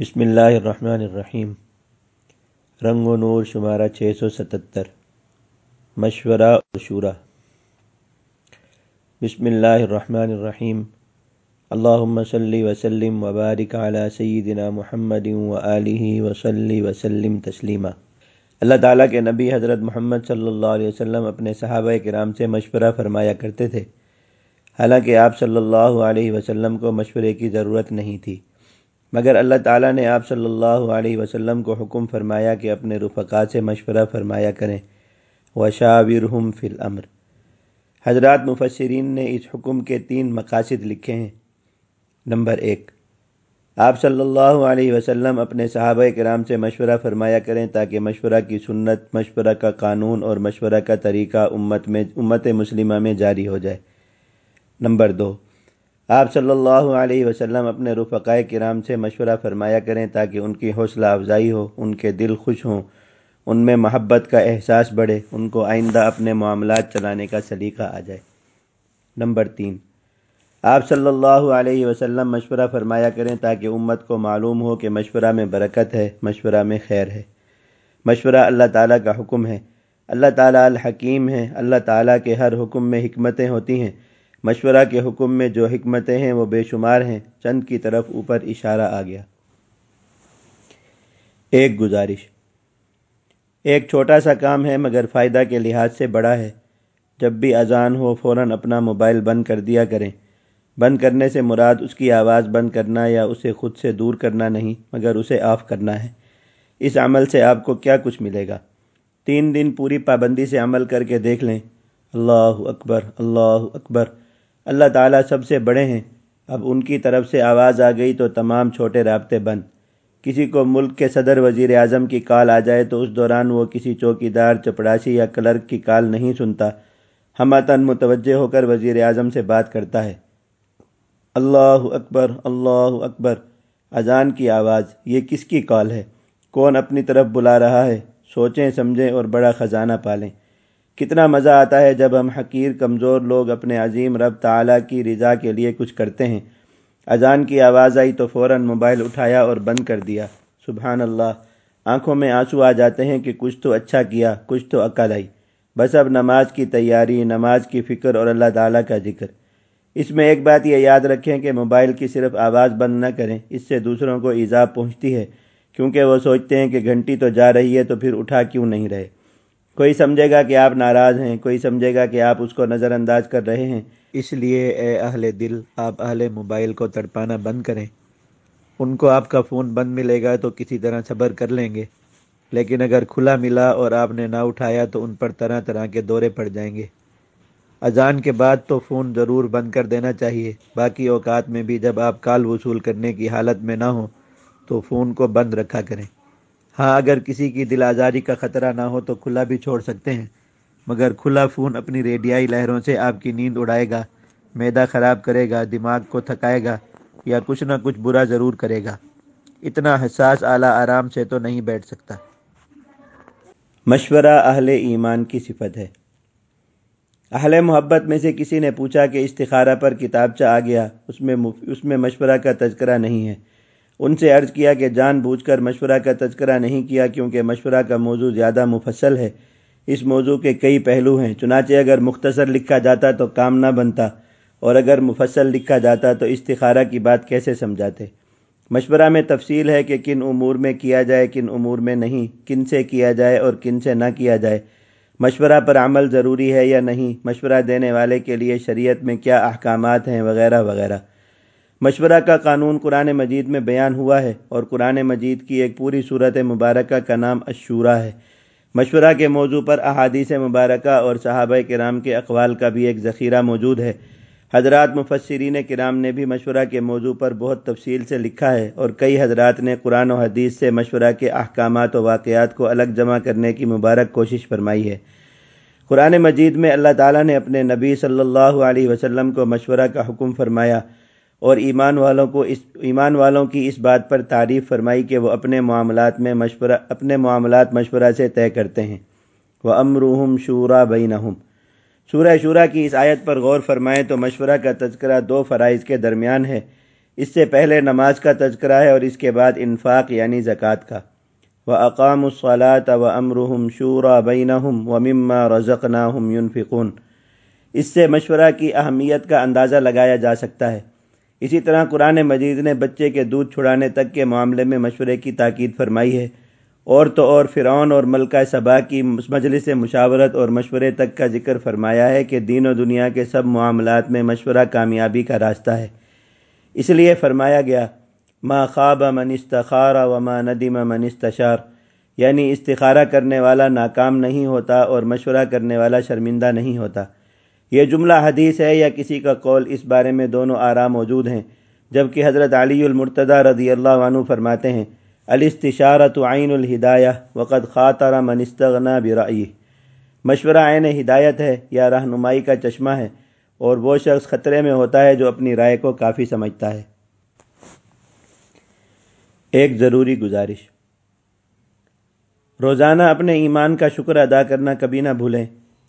بسم اللہ الرحمن الرحیم۔ رنگ و نور شمارہ چھ سو ستتر۔ مشورہ اور شورہ بسم اللہ الرحمن الرحیم۔ اللہم صلی وسلم وبارک علی سیدنا محمد و آلہ وصلی وسلم تسلیما۔ اللہ تعالیٰ کے نبی حضرت محمد صلی اللہ علیہ وسلم اپنے صحابہ کرام سے مشورہ فرمایا کرتے تھے۔ حالانکہ آپ صلی اللہ علیہ وسلم کو مشورے کی ضرورت نہیں تھی۔ مگر اللہ تعالیٰ نے آپ صلی اللہ علیہ وسلم کو حکم فرمایا کہ اپنے رفقا سے مشورہ فرمایا کریں۔ وشاورہم فی الامر حضرات مفسرین نے اس حکم کے تین مقاصد لکھے ہیں۔ نمبر ایک، آپ صلی اللہ علیہ وسلم اپنے صحابہ کرام سے مشورہ فرمایا کریں تاکہ مشورہ کی سنت، مشورہ کا قانون اور مشورہ کا طریقہ امت میں، امت مسلمہ میں جاری ہو جائے۔ نمبر دو آپ صلی اللہ علیہ وسلم اپنے رفقائے کرام سے مشورہ فرمایا کریں تاکہ ان کی حوصلہ افزائی ہو، ان کے دل خوش ہوں، ان میں محبت کا احساس بڑھے، ان کو آئندہ اپنے معاملات چلانے کا سلیقہ آ جائے۔ نمبر تین، آپ صلی اللہ علیہ وسلم مشورہ فرمایا کریں تاکہ امت کو معلوم ہو کہ مشورہ میں برکت ہے، مشورہ میں خیر ہے۔ مشورہ اللہ تعالیٰ کا حکم ہے، اللہ تعالیٰ الحکیم ہے، اللہ تعالیٰ کے ہر حکم میں حکمتیں ہوتی ہیں۔ مشورہ کے حکم میں جو حکمتیں ہیں وہ بے شمار ہیں۔ چند کی طرف اوپر اشارہ آ گیا۔ ایک گزارش۔ ایک چھوٹا سا کام ہے، مگر فائدہ کے لحاظ سے بڑا ہے۔ جب بھی اذان ہو، فوراً اپنا موبائل بند کر دیا کریں۔ بند کرنے سے مراد اس کی آواز بند کرنا یا اسے خود سے دور کرنا نہیں، مگر اسے آف کرنا ہے۔ اس عمل سے آپ کو کیا کچھ ملے گا؟ تین دن پوری پابندی سے عمل کر کے دیکھ لیں۔ اللہ اکبر اللہ اکبر۔ اللہ تعالیٰ سب سے بڑے ہیں۔ اب ان کی طرف سے آواز آ گئی تو تمام چھوٹے رابطے بند۔ کسی کو ملک کے صدر وزیر اعظم کی کال آ جائے تو اس دوران وہ کسی چوکی دار چپڑاسی یا کلرک کی کال نہیں سنتا۔ ہماتن متوجہ ہو کر وزیر اعظم سے بات کرتا ہے۔ اللہ اکبر اللہ اکبر۔ اذان کی آواز، یہ کس کی کال ہے؟ کون اپنی طرف بلا رہا ہے؟ سوچیں، سمجھیں اور بڑا خزانہ پالیں۔ کتنا مزہ آتا ہے جب ہم حقیر، کمزور لوگ اپنے عظیم رب تعالیٰ کی رضا کے لیے کچھ کرتے ہیں۔ اذان کی آواز آئی تو فوراً موبائل اٹھایا اور بند کر دیا۔ سبحان اللہ، آنکھوں میں آنسو آ جاتے ہیں کہ کچھ تو اچھا کیا، کچھ تو عقل آئی۔ بس اب نماز کی تیاری، نماز کی فکر اور اللہ تعالیٰ کا ذکر۔ اس میں ایک بات یہ یاد رکھیں کہ موبائل کی صرف آواز بند نہ کریں، اس سے دوسروں کو ایزا پہنچتی ہے۔ کیونکہ وہ سوچتے ہیں کہ گھنٹی تو جا رہی ہے تو پھر اٹھا کیوں نہیں رہے؟ کوئی سمجھے گا کہ آپ ناراض ہیں، کوئی سمجھے گا کہ آپ اس کو نظر انداز کر رہے ہیں۔ اس لیے اے اہل دل، آپ اہل موبائل کو تڑپانا بند کریں۔ ان کو آپ کا فون بند ملے گا تو کسی طرح صبر کر لیں گے۔ لیکن اگر کھلا ملا اور آپ نے نہ اٹھایا تو ان پر طرح طرح کے دورے پڑ جائیں گے۔ اذان کے بعد تو فون ضرور بند کر دینا چاہیے۔ باقی اوقات میں بھی جب آپ کال وصول کرنے کی حالت میں نہ ہوں تو فون کو بند رکھا کریں۔ ہاں اگر کسی کی دل آزاری کا خطرہ نہ ہو تو کھلا بھی چھوڑ سکتے ہیں۔ مگر کھلا فون اپنی ریڈیائی لہروں سے آپ کی نیند اڑائے گا، میدا خراب کرے گا، دماغ کو تھکائے گا یا کچھ نہ کچھ برا ضرور کرے گا۔ اتنا حساس اعلیٰ آرام سے تو نہیں بیٹھ سکتا۔ مشورہ اہل ایمان کی صفت ہے۔ اہل محبت میں سے کسی نے پوچھا کہ استخارہ پر کتابچہ آ گیا، اس میں اس میں مشورہ کا تذکرہ نہیں ہے۔ ان سے عرض کیا کہ جان بوجھ کر مشورہ کا تذکرہ نہیں کیا کیونکہ مشورہ کا موضوع زیادہ مفصل ہے۔ اس موضوع کے کئی پہلو ہیں۔ چنانچہ اگر مختصر لکھا جاتا تو کام نہ بنتا اور اگر مفصل لکھا جاتا تو استخارہ کی بات کیسے سمجھاتے؟ مشورہ میں تفصیل ہے کہ کن امور میں کیا جائے، کن امور میں نہیں، کن سے کیا جائے اور کن سے نہ کیا جائے۔ مشورہ پر عمل ضروری ہے یا نہیں؟ مشورہ دینے والے کے لیے شریعت میں کیا احکامات ہیں؟ وغیرہ وغیرہ۔ مشورہ کا قانون قرآن مجید میں بیان ہوا ہے اور قرآن مجید کی ایک پوری صورت مبارکہ کا نام اشورہ ہے۔ مشورہ کے موضوع پر احادیث مبارکہ اور صحابہ کرام کے اقوال کا بھی ایک ذخیرہ موجود ہے۔ حضرات مفسرین کرام نے بھی مشورہ کے موضوع پر بہت تفصیل سے لکھا ہے اور کئی حضرات نے قرآن و حدیث سے مشورہ کے احکامات و واقعات کو الگ جمع کرنے کی مبارک کوشش فرمائی ہے۔ قرآن مجید میں اللہ تعالیٰ نے اپنے نبی صلی اللہ علیہ وسلم کو مشورہ کا حکم فرمایا۔ اور ایمان والوں کو اس ایمان والوں کی اس بات پر تعریف فرمائی کہ وہ اپنے معاملات میں مشورہ اپنے معاملات مشورہ سے طے کرتے ہیں۔ وہ امروہم شورا بینہم سورہ شورا کی اس آیت پر غور فرمائیں تو مشورہ کا تذکرہ دو فرائض کے درمیان ہے۔ اس سے پہلے نماز کا تذکرہ ہے اور اس کے بعد انفاق یعنی زکوٰۃ کا۔ و اقام الصلاۃ و امرحم شورا بینہم و مما رزقناہم ينفقون۔ اس سے مشورہ کی اہمیت کا اندازہ لگایا جا سکتا ہے۔ اسی طرح قرآن مجید نے بچے کے دودھ چھڑانے تک کے معاملے میں مشورے کی تاکید فرمائی ہے۔ اور تو اور فرعون اور ملکہ صبا کی مجلس مشاورت اور مشورے تک کا ذکر فرمایا ہے کہ دین و دنیا کے سب معاملات میں مشورہ کامیابی کا راستہ ہے۔ اس لیے فرمایا گیا، ما خواب من استخارا و ما ندیم من استشار۔ یعنی استخارہ کرنے والا ناکام نہیں ہوتا اور مشورہ کرنے والا شرمندہ نہیں ہوتا۔ یہ جملہ حدیث ہے یا کسی کا قول اس بارے میں دونوں آرا موجود ہیں، جبکہ حضرت علی المرتضی رضی اللہ عنہ فرماتے ہیں الاستشارت عین الہدایہ، وقد خاطر من استغنا برائی مشورہ عین ہدایت ہے یا رہنمائی کا چشمہ ہے، اور وہ شخص خطرے میں ہوتا ہے جو اپنی رائے کو کافی سمجھتا ہے۔ ایک ضروری گزارش۔ روزانہ اپنے ایمان کا شکر ادا کرنا کبھی نہ بھولیں۔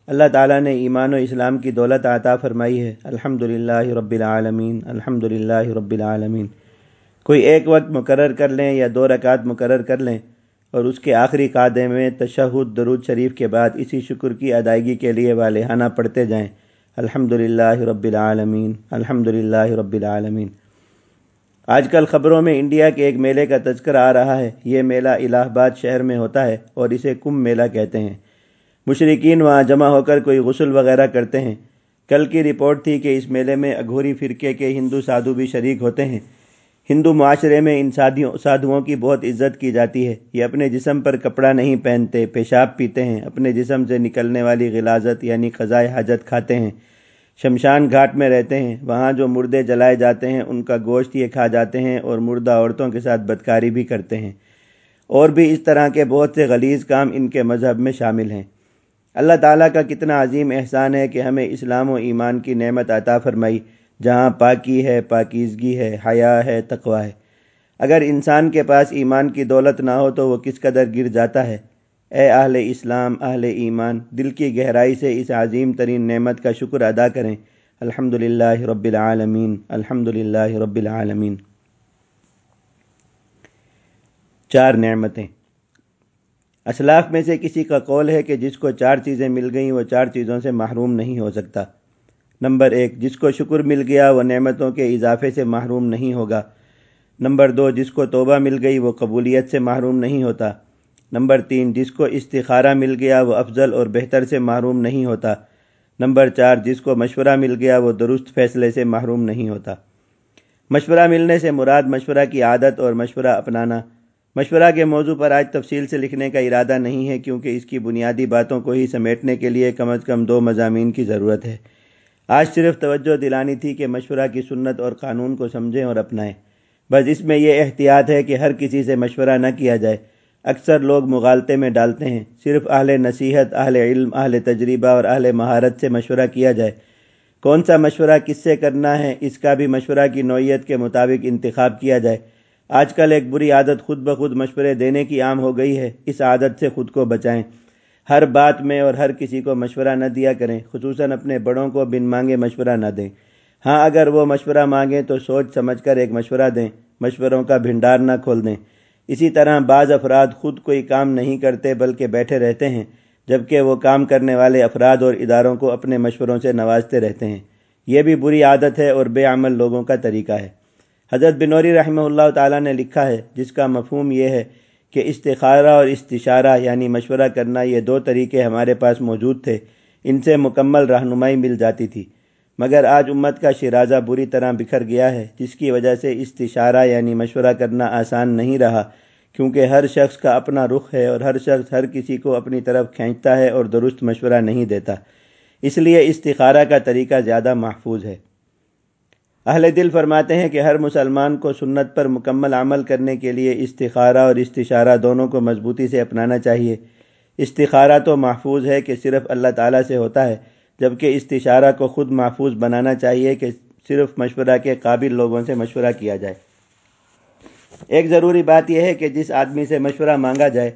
اللہ تعالیٰ نے ایمان و اسلام کی دولت عطا فرمائی ہے۔ الحمد للہ رب العالمین الحمد للہ رب العالمین۔ کوئی ایک وقت مقرر کر لیں یا دو رکعت مقرر کر لیں اور اس کے آخری قادے میں تشہد، درود شریف کے بعد اسی شکر کی ادائیگی کے لیے والہانہ پڑھتے جائیں۔ الحمد للہ رب العالمین الحمد للہ رب العالمین۔ آج کل خبروں میں انڈیا کے ایک میلے کا تذکر آ رہا ہے۔ یہ میلہ الہ آباد شہر میں ہوتا ہے اور اسے کم میلہ کہتے ہیں۔ مشرقین وہاں جمع ہو کر کوئی غسل وغیرہ کرتے ہیں۔ کل کی رپورٹ تھی کہ اس میلے میں اگھوری فرقے کے ہندو سادھو بھی شریک ہوتے ہیں۔ ہندو معاشرے میں ان سادھیوں سادھوؤں کی بہت عزت کی جاتی ہے۔ یہ اپنے جسم پر کپڑا نہیں پہنتے، پیشاب پیتے ہیں، اپنے جسم سے نکلنے والی غلازت یعنی خزائے حاجت کھاتے ہیں۔ شمشان گھاٹ میں رہتے ہیں۔ وہاں جو مردے جلائے جاتے ہیں، ان کا گوشت یہ کھا جاتے ہیں اور مردہ عورتوں کے ساتھ بدکاری بھی کرتے ہیں۔ اور بھی اس طرح کے بہت سے غلیظ کام ان کے مذہب میں شامل ہیں۔ اللہ تعالیٰ کا کتنا عظیم احسان ہے کہ ہمیں اسلام و ایمان کی نعمت عطا فرمائی، جہاں پاکی ہے، پاکیزگی ہے، حیا ہے، تقوی ہے۔ اگر انسان کے پاس ایمان کی دولت نہ ہو تو وہ کس قدر گر جاتا ہے؟ اے اہل اسلام، اہل ایمان، دل کی گہرائی سے اس عظیم ترین نعمت کا شکر ادا کریں۔ الحمد للہ رب العالمین الحمد للہ رب العالمین۔ چار نعمتیں۔ اسلاف میں سے کسی کا قول ہے کہ جس کو چار چیزیں مل گئیں وہ چار چیزوں سے محروم نہیں ہو سکتا۔ نمبر ایک، جس کو شکر مل گیا وہ نعمتوں کے اضافے سے محروم نہیں ہوگا۔ نمبر دو، جس کو توبہ مل گئی وہ قبولیت سے محروم نہیں ہوتا۔ نمبر تین، جس کو استخارہ مل گیا وہ افضل اور بہتر سے محروم نہیں ہوتا۔ نمبر چار، جس کو مشورہ مل گیا وہ درست فیصلے سے محروم نہیں ہوتا۔ مشورہ ملنے سے مراد مشورہ کی عادت اور مشورہ اپنانا۔ مشورہ کے موضوع پر آج تفصیل سے لکھنے کا ارادہ نہیں ہے کیونکہ اس کی بنیادی باتوں کو ہی سمیٹنے کے لیے کم از کم دو مضامین کی ضرورت ہے۔ آج صرف توجہ دلانی تھی کہ مشورہ کی سنت اور قانون کو سمجھیں اور اپنائیں۔ بس اس میں یہ احتیاط ہے کہ ہر کسی سے مشورہ نہ کیا جائے۔ اکثر لوگ مغالطے میں ڈالتے ہیں۔ صرف اہل نصیحت، اہل علم، اہل تجربہ اور اہل مہارت سے مشورہ کیا جائے۔ کون سا مشورہ کس سے کرنا ہے، اس کا بھی مشورہ کی نوعیت کے مطابق انتخاب کیا جائے۔ آج کل ایک بری عادت خود بخود مشورے دینے کی عام ہو گئی ہے۔ اس عادت سے خود کو بچائیں۔ ہر بات میں اور ہر کسی کو مشورہ نہ دیا کریں، خصوصاً اپنے بڑوں کو بن مانگے مشورہ نہ دیں۔ ہاں اگر وہ مشورہ مانگیں تو سوچ سمجھ کر ایک مشورہ دیں۔ مشوروں کا بھنڈار نہ کھول دیں۔ اسی طرح بعض افراد خود کوئی کام نہیں کرتے بلکہ بیٹھے رہتے ہیں، جبکہ وہ کام کرنے والے افراد اور اداروں کو اپنے مشوروں سے نوازتے رہتے ہیں۔ یہ بھی بری عادت ہے اور بے عمل لوگوں کا طریقہ ہے۔ حضرت بنوری رحمہ اللہ تعالیٰ نے لکھا ہے، جس کا مفہوم یہ ہے کہ استخارہ اور استشارہ یعنی مشورہ کرنا یہ دو طریقے ہمارے پاس موجود تھے۔ ان سے مکمل رہنمائی مل جاتی تھی۔ مگر آج امت کا شرازہ بری طرح بکھر گیا ہے، جس کی وجہ سے استشارہ یعنی مشورہ کرنا آسان نہیں رہا۔ کیونکہ ہر شخص کا اپنا رخ ہے اور ہر شخص ہر کسی کو اپنی طرف کھینچتا ہے اور درست مشورہ نہیں دیتا۔ اس لیے استخارہ کا طریقہ زیادہ محفوظ ہے۔ اہل دل فرماتے ہیں کہ ہر مسلمان کو سنت پر مکمل عمل کرنے کے لیے استخارہ اور استشارہ دونوں کو مضبوطی سے اپنانا چاہیے۔ استخارہ تو محفوظ ہے کہ صرف اللہ تعالیٰ سے ہوتا ہے، جبکہ استشارہ کو خود محفوظ بنانا چاہیے کہ صرف مشورہ کے قابل لوگوں سے مشورہ کیا جائے۔ ایک ضروری بات یہ ہے کہ جس آدمی سے مشورہ مانگا جائے،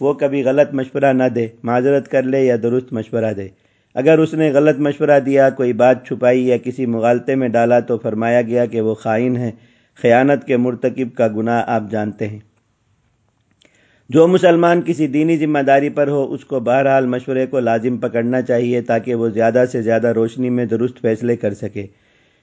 وہ کبھی غلط مشورہ نہ دے، معذرت کر لے یا درست مشورہ دے۔ اگر اس نے غلط مشورہ دیا، کوئی بات چھپائی یا کسی مغالطے میں ڈالا تو فرمایا گیا کہ وہ خائن ہے۔ خیانت کے مرتکب کا گناہ آپ جانتے ہیں۔ جو مسلمان کسی دینی ذمہ داری پر ہو، اس کو بہرحال مشورے کو لازم پکڑنا چاہیے تاکہ وہ زیادہ سے زیادہ روشنی میں درست فیصلے کر سکے۔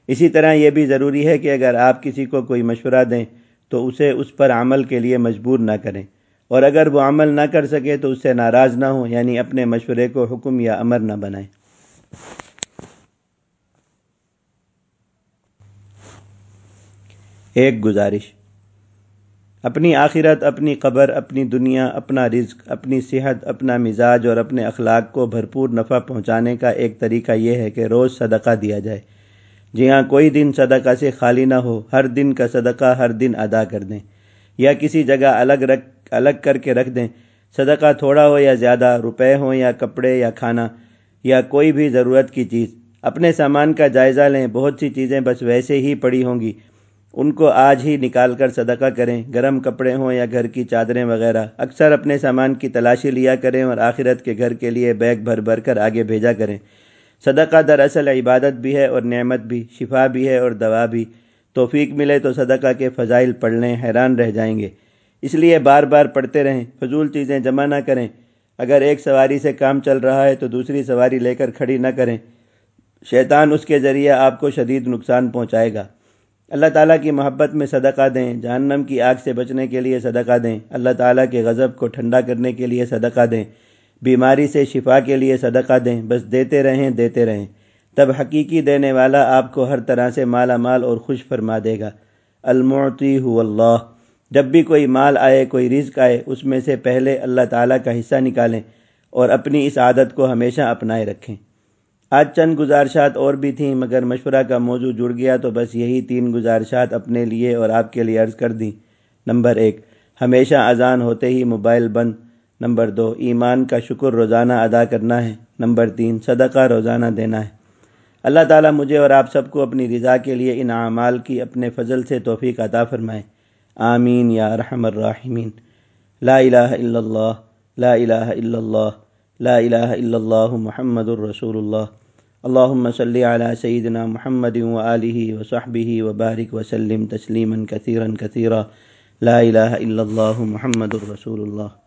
اسی طرح یہ بھی ضروری ہے کہ اگر آپ کسی کو کوئی مشورہ دیں، تو اسے اس پر عمل کے لیے مجبور نہ کریں۔ اور اگر وہ عمل نہ کر سکے تو اس سے ناراض نہ ہوں یعنی اپنے مشورے کو حکم یا امر نہ بنائیں۔ ایک گزارش۔ اپنی آخرت، اپنی قبر، اپنی دنیا، اپنا رزق، اپنی صحت، اپنا مزاج اور اپنے اخلاق کو بھرپور نفع پہنچانے کا ایک طریقہ یہ ہے کہ روز صدقہ دیا جائے۔ جی ہاں کوئی دن صدقہ سے خالی نہ ہو، ہر دن کا صدقہ ہر دن ادا کر دیں۔ یا کسی جگہ الگ رکھ الگ کر کے رکھ دیں۔ صدقہ تھوڑا ہو یا زیادہ، روپے ہوں یا کپڑے یا کھانا یا کوئی بھی ضرورت کی چیز۔ اپنے سامان کا جائزہ لیں، بہت سی چیزیں بس ویسے ہی پڑی ہوں گی۔ ان کو آج ہی نکال کر صدقہ کریں۔ گرم کپڑے ہوں یا گھر کی چادریں وغیرہ۔ اکثر اپنے سامان کی تلاشی لیا کریں اور آخرت کے گھر کے لیے بیگ بھر بھر کر آگے بھیجا کریں۔ صدقہ دراصل عبادت بھی ہے اور نعمت بھی، شفا بھی ہے اور دوا بھی۔ توفیق ملے تو صدقہ کے فضائل پڑھ لیں، حیران رہ جائیں گے۔ اس لیے بار بار پڑھتے رہیں، فضول چیزیں جمع نہ کریں۔ اگر ایک سواری سے کام چل رہا ہے تو دوسری سواری لے کر کھڑی نہ کریں۔ شیطان اس کے ذریعے آپ کو شدید نقصان پہنچائے گا۔ اللہ تعالیٰ کی محبت میں صدقہ دیں، جہنم کی آگ سے بچنے کے لیے صدقہ دیں۔ اللہ تعالیٰ کے غضب کو ٹھنڈا کرنے کے لیے صدقہ دیں۔ بیماری سے شفا کے لیے صدقہ دیں۔ بس دیتے رہیں دیتے رہیں۔ تب حقیقی دینے والا آپ کو ہر طرح سے مالا مال اور خوش فرما دے گا۔ المعطی ہو اللہ۔ جب بھی کوئی مال آئے، کوئی رزق آئے، اس میں سے پہلے اللہ تعالیٰ کا حصہ نکالیں اور اپنی اس عادت کو ہمیشہ اپنائے رکھیں۔ آج چند گزارشات اور بھی تھیں، مگر مشورہ کا موضوع جڑ گیا تو بس یہی تین گزارشات اپنے لیے اور آپ کے لیے عرض کر دیں۔ نمبر ایک، ہمیشہ اذان ہوتے ہی موبائل بند۔ نمبر دو، ایمان کا شکر روزانہ ادا کرنا ہے۔ نمبر تین، صدقہ روزانہ دینا ہے۔ اللہ تعالیٰ مجھے اور آپ سب کو اپنی رضا کے لیے ان اعمال کی اپنے فضل سے توفیق عطا فرمائے۔ آمین یا رحم الرحمین لا الہ إلا اللہ لا الہ إلا اللہ لا الہ إلا اللہ محمد الرسول اللہ اللهم صل على سيدنا محمد وآله وصحبه وبارك وسلم تسليما كثيرا كثيرا. لا إله إلا الله محمد رسول الله.